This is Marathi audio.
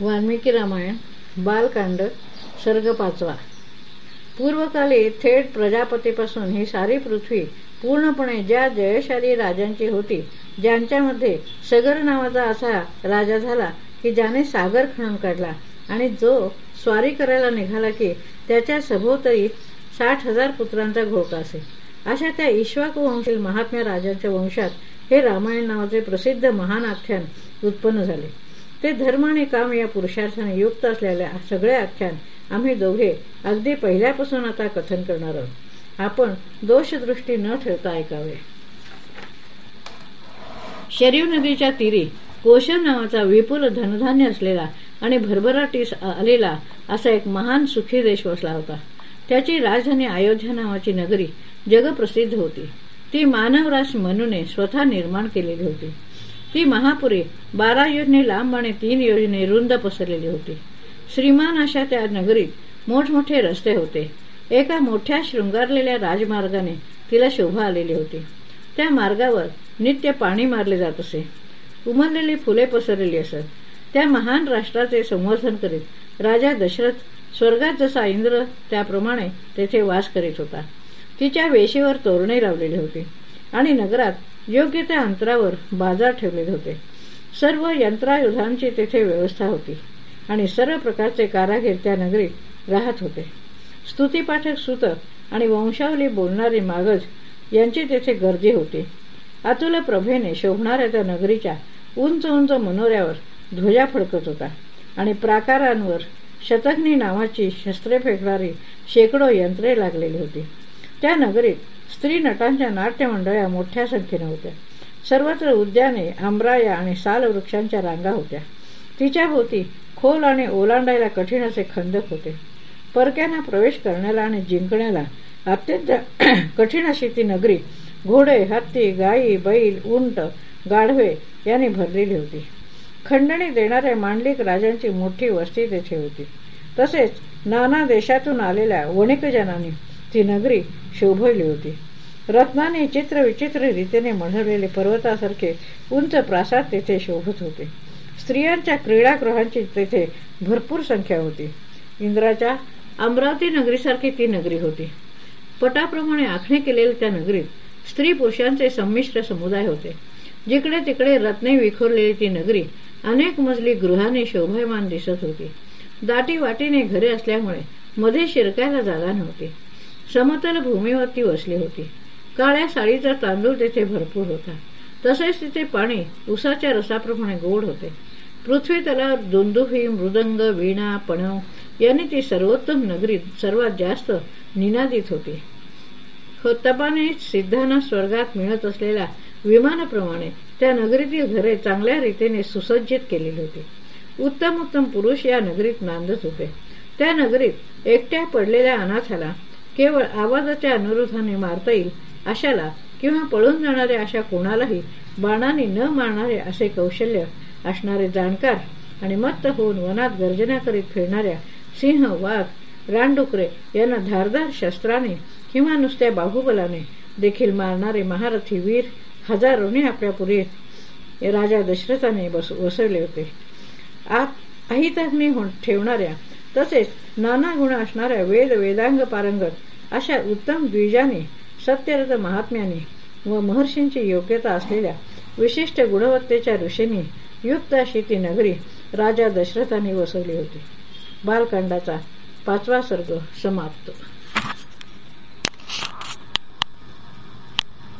वाल्मिकी रामायण बालकांड सर्ग पाचवा पूर्वकाली थेट प्रजापतीपासून ही सारी पृथ्वी पूर्णपणे ज्या जयशाली राजांची होती ज्यांच्यामध्ये सगर नावाचा असा राजा झाला की ज्याने सागर खणून काढला आणि जो स्वारी करायला निघाला की त्याच्या सभोवतरी साठ हजार पुत्रांचा घोक असे. अशा त्या ईश्वाकू वंशील महात्म्या राजांच्या वंशात हे रामायण नावाचे प्रसिद्ध महान आख्यान उत्पन्न झाले. ते धर्म आणि काम या पुरुषार्थाने युक्त असलेल्या सगळे आख्यान आम्ही दोघे अगदी पहिल्यापासून आता कथन करणार आहोत. आपण दोषदृष्टी न ठेवता ऐकावे. शरीव नदीच्या तीरी कोशल नावाचा विपुल धनधान्य असलेला आणि भरभराटीस आलेला असा एक महान सुखी देश वसला होता. त्याची राजधानी अयोध्या नावाची नगरी जगप्रसिद्ध होती. ती मानवरास मनूने स्वतः निर्माण केलेली होती. ती महापुरी बारा योजने लांब आणि तीन योजने रुंद पसरलेली होती. श्रीमान अशा त्या नगरीत मोठमोठे रस्ते होते. एका मोठ्या शृंगारलेल्या राजमार्गाने तिला शोभा आलेली होती. त्या मार्गावर नित्य पाणी मारले जात असे. उमरलेली फुले पसरलेली असत. त्या महान राष्ट्राचे संवर्धन करीत राजा दशरथ स्वर्गात जसा इंद्र त्याप्रमाणे तेथे वास करीत होता. तिच्या वेशीवर तोरणे लावलेली होती. आणि नगरात योग्य त्या अंतरावर बाजार ठेवलेले होते. सर्व यंत्रायुधांची तेथे व्यवस्था होती आणि सर्व प्रकारचे कारागीर त्या नगरीत राहत होते. स्तुतीपाठक सूतक आणि वंशावली बोलणारे मागज यांची तेथे गर्दी होती. अतुल प्रभेने शोभणाऱ्या त्या नगरीच्या उंच उंच मनोऱ्यावर ध्वजा फडकत होता आणि प्राकारांवर शतग्नी नावाची शस्त्रे फेकणारी शेकडो यंत्रे लागलेली होती. त्या नगरीत स्त्री नटांच्या नाट्यमंडळ्या मोठ्या संख्येने होत्या. सर्वत्र उद्याने आंब्राया आणि साल वृक्षांच्या रांगा होत्या. तिच्या भोवती खोल आणि ओलांडायला कठीण असे खंदक होते. परक्यांना प्रवेश करण्याला आणि जिंकण्याला अत्यंत कठीण अशी ती नगरी घोडे हत्ती गायी बैल उंट गाढवे यांनी भरलेली होती. खंडणी देणाऱ्या मांडलिक राजांची मोठी वस्ती तेथे होती. तसेच नाना देशातून आलेल्या वणिकजनांनी ती नगरी शोभली होती. रत्नाने चित्र विचित्र रीतीने मढवलेले पर्वतासारखे उंच प्रासाद तेथे शोभत होते. स्त्रियांच्या क्रीडागृहांची तेथे भरपूर संख्या होती. इंद्राच्या अमरावती नगरीसारखी ती नगरी होती. पटाप्रमाणे आखणे केलेल्या त्या नगरीत स्त्री पुरुषांचे संमिश्र समुदाय होते. जिकडे तिकडे रत्ने विखुरलेली ती नगरी अनेक मजली गृहाने शोभायमान दिसत होती. दाटी वाटीने घरे असल्यामुळे मध्ये शिरकायला जागा नव्हती. समतल भूमीवर ती वसली होती. काळ्या साडीचा तांदूळ तेथे भरपूर होता. तसेच तिथे पाणी उसाच्या रसाप्रमाणे गोड होते. पृथ्वी तलावर दुंदुही मृदंग वीणा पणव यांनी ती सर्वोत्तम नगरी सर्वात जास्त निनादित होती. तपाने सिद्धांना स्वर्गात मिळत असलेल्या विमानाप्रमाणे त्या नगरीतील घरे चांगल्या रीतीने सुसज्जित केलेली होती. उत्तम उत्तम पुरुष या नगरीत नांदत होते. त्या नगरीत एकट्या पडलेल्या अनाथाला केवळ आवाजाच्या अनुरोधाने मारता येईल अशाला किंवा पळून जाणाऱ्या अशा कोणालाही बाणाने न मारणारे असे कौशल्य असणारे जाणकार आणि मत्त होऊन वनात गर्जना करीत फिरणाऱ्या सिंह वाघ रानडुकरे यांना धारदार शस्त्राने किंवा नुसत्या बाहुबलाने देखील मारणारे महारथी वीर हजारोने आपल्या पुढे राजा दशरथाने बस वसवले होते. आत अहिताग्नी ठेवणाऱ्या तसेच नाना गुण असणाऱ्या वेद वेदांग पारंगत अशा उत्तम द्विजाने सत्यरथ महात्म्याने व महर्षींची योग्यता असलेल्या विशिष्ट गुणवत्तेच्या ऋषींनी युक्त अशी ती नगरी राजा दशरथाने वसवली होती. बालकांडाचा पाचवा सर्ग समाप्त.